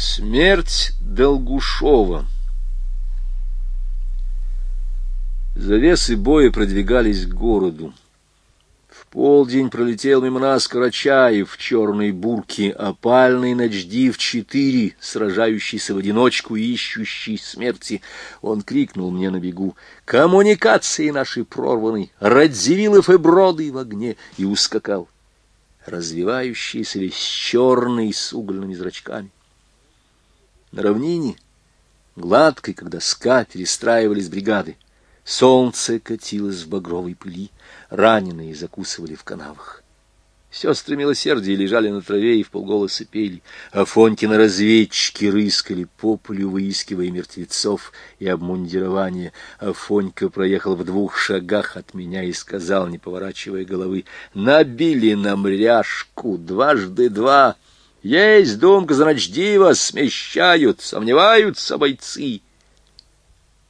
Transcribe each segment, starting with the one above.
Смерть Долгушова Завесы боя продвигались к городу. В полдень пролетел мимо нас Карачаев в черной бурке, опальный начдив четыре, сражающийся в одиночку и ищущий смерти. Он крикнул мне на бегу «Коммуникации наши прорваны! Радзивиллов и броды в огне!» и ускакал, развивающийся весь черный с угольными зрачками. На равнине, гладкой, когда ска перестраивались бригады, солнце катилось в багровой пыли, раненые закусывали в канавах. Сестры милосердия лежали на траве и вполголоса пели. Афонькины разведчики рыскали по полю, выискивая мертвецов и обмундирование. Афонька проехал в двух шагах от меня и сказал, не поворачивая головы, «Набили нам ряжку дважды два». Есть думка, значит, дива, смещают, сомневаются бойцы.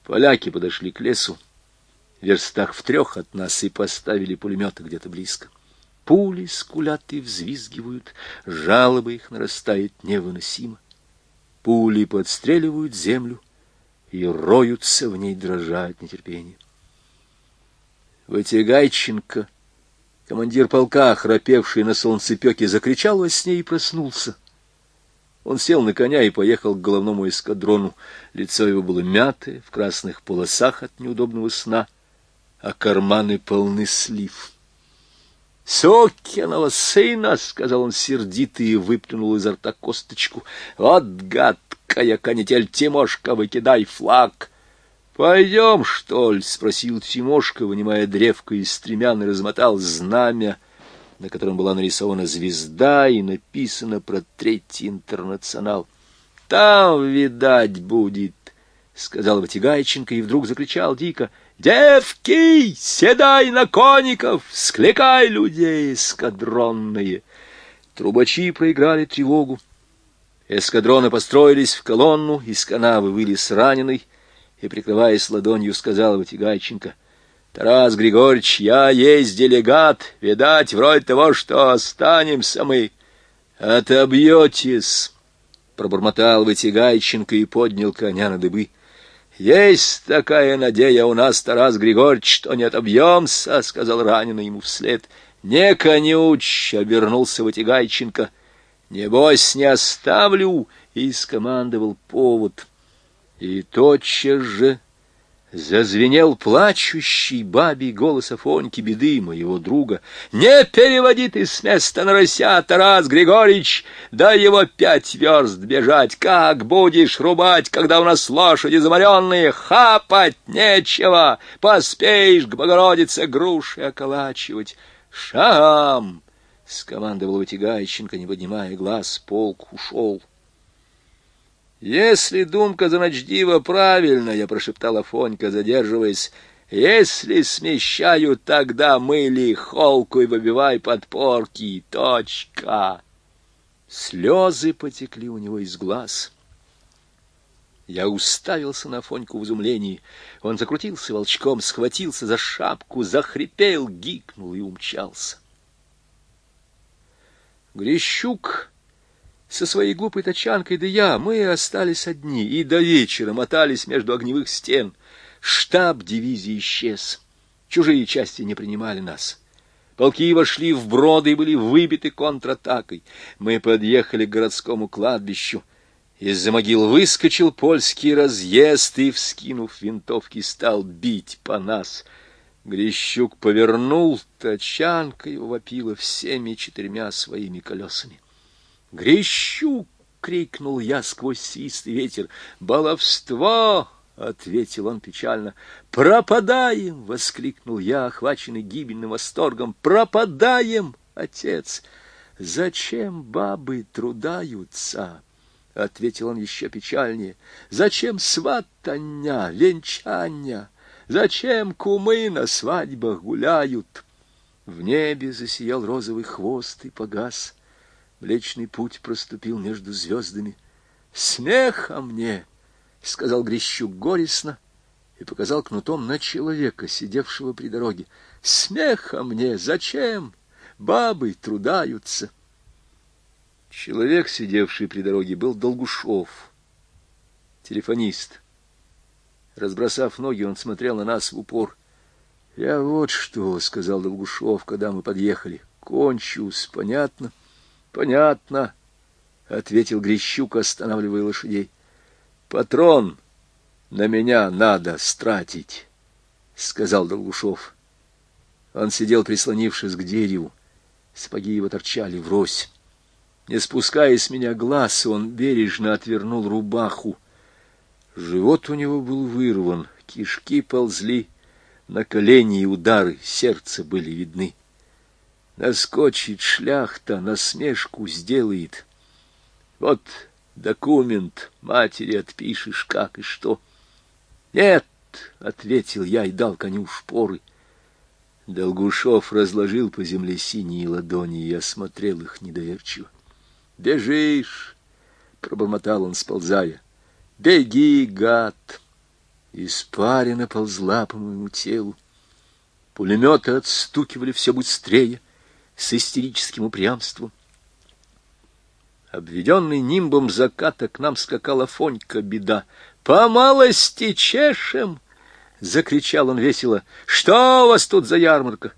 Поляки подошли к лесу, верстах в трех от нас, и поставили пулеметы где-то близко. Пули скулят и взвизгивают, жалобы их нарастает невыносимо. Пули подстреливают землю и роются в ней, дрожа от нетерпения. Вытягайченко Командир полка, храпевший на солнцепеке, закричал во сне и проснулся. Он сел на коня и поехал к головному эскадрону. Лицо его было мятое, в красных полосах от неудобного сна, а карманы полны слив. «Сокиного сына!» — сказал он сердито и выплюнул изо рта косточку. «Вот гадкая канитель, Тимошка, выкидай флаг!» «Пойдем, что ли?» — спросил Тимошка, вынимая древко из стремян и размотал знамя, на котором была нарисована звезда и написано про Третий интернационал. «Там, видать, будет!» — сказал Ватигайченко и вдруг закричал дико. «Девки, седай на коников, скликай людей эскадронные!» Трубачи проиграли тревогу. Эскадроны построились в колонну, из канавы вылез раненый — и, прикрываясь ладонью, сказал Ватигайченко, «Тарас Григорьевич, я есть делегат, видать, вроде того, что останемся мы». «Отобьетесь!» — пробормотал Ватигайченко и поднял коня на дыбы. «Есть такая надея у нас, Тарас Григорьевич, что не отобьемся», — сказал раненый ему вслед. «Не конюч!» — обернулся Ватигайченко. «Небось, не оставлю!» — и скомандовал повод. И тотчас же зазвенел плачущий бабий голос Афоньки беды моего друга. «Не переводи ты с места на рося, Тарас Григорьевич! Да его пять верст бежать! Как будешь рубать, когда у нас лошади заморенные? Хапать нечего! Поспеешь к Богородице груши околачивать! Шагом!» — скомандовал Вытягайченко, не поднимая глаз, полк ушел. «Если думка Заночдива правильная, — прошептала Фонька, задерживаясь, — если смещают, тогда мыли холку и выбивай подпорки. Точка!» Слезы потекли у него из глаз. Я уставился на Фоньку в изумлении. Он закрутился волчком, схватился за шапку, захрипел, гикнул и умчался. Грещук со своей глупой тачанкой, да я, мы остались одни, и до вечера мотались между огневых стен. Штаб дивизии исчез. Чужие части не принимали нас. Полки вошли в броды и были выбиты контратакой. Мы подъехали к городскому кладбищу. Из-за могил выскочил польский разъезд и, вскинув винтовки, стал бить по нас. Грещук повернул, тачанка его вопила всеми четырьмя своими колесами. «Грещу!» — крикнул я сквозь свистый ветер. «Баловство!» — ответил он печально. «Пропадаем!» — воскликнул я, охваченный гибельным восторгом. «Пропадаем, отец!» «Зачем бабы трудаются?» — ответил он еще печальнее. «Зачем сватання, венчання? Зачем кумы на свадьбах гуляют?» В небе засиял розовый хвост и погас. Млечный путь проступил между звездами. «Смеха мне!» — сказал Грищук горестно и показал кнутом на человека, сидевшего при дороге. «Смеха мне! Зачем? Бабы трудаются!» Человек, сидевший при дороге, был Долгушов, телефонист. Разбросав ноги, он смотрел на нас в упор. — Я вот что, — сказал Долгушов, когда мы подъехали. — Кончусь, понятно? — Понятно, — ответил Грищук, останавливая лошадей. — Патрон на меня надо стратить, — сказал Долгушов. Он сидел, прислонившись к дереву. Сапоги его торчали врозь. Не спуская с меня глаз, он бережно отвернул рубаху. Живот у него был вырван, кишки ползли, на колени и удары сердца были видны. Наскочит шляхта, насмешку сделает. Вот документ матери отпишешь, как и что. Нет, — ответил я и дал коню шпоры. Долгушов разложил по земле синие ладони и осмотрел их недоверчиво. Бежишь, пробормотал он, сползая. Беги, гад! Испарина ползла по моему телу. Пулеметы отстукивали все быстрее, с истерическим упрямством. Обведенный нимбом заката к нам скакала Фонька беда. «По малости чешем!» — закричал он весело. «Что у вас тут за ярмарка?»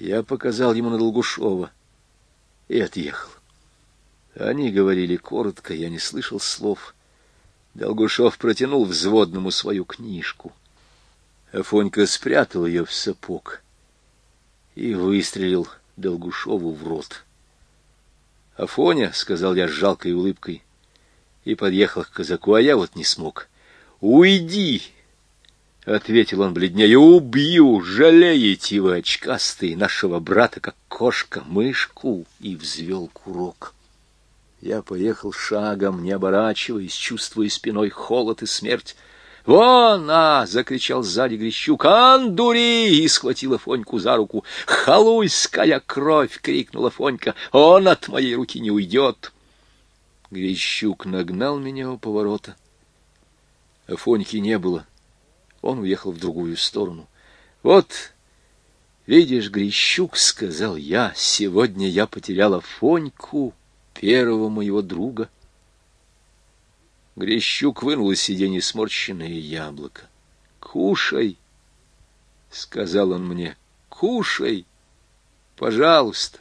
Я показал ему на Долгушова и отъехал. Они говорили коротко, я не слышал слов. Долгушов протянул взводному свою книжку. Афонька спрятал ее в сапог и выстрелил Долгушову в рот. «Афоня», — сказал я с жалкой улыбкой, и подъехал к казаку, а я вот не смог. «Уйди!» — ответил он бледнее. «Убью! Жалеете вы, очкастые, нашего брата, как кошка, мышку!» И взвел курок. Я поехал шагом, не оборачиваясь, чувствуя спиной холод и смерть. «Вон, а!» — закричал сзади Грищук. «Андури!» — и схватила Фоньку за руку. «Халуйская кровь!» — крикнула Фонька. «Он от моей руки не уйдет!» Грищук нагнал меня у поворота. А Фоньки не было. Он уехал в другую сторону. «Вот, видишь, Грищук, — сказал я, — сегодня я потеряла Фоньку» первого моего друга. Грещук вынул из сиденья сморщенное яблоко. «Кушай!» — сказал он мне. «Кушай! Пожалуйста!»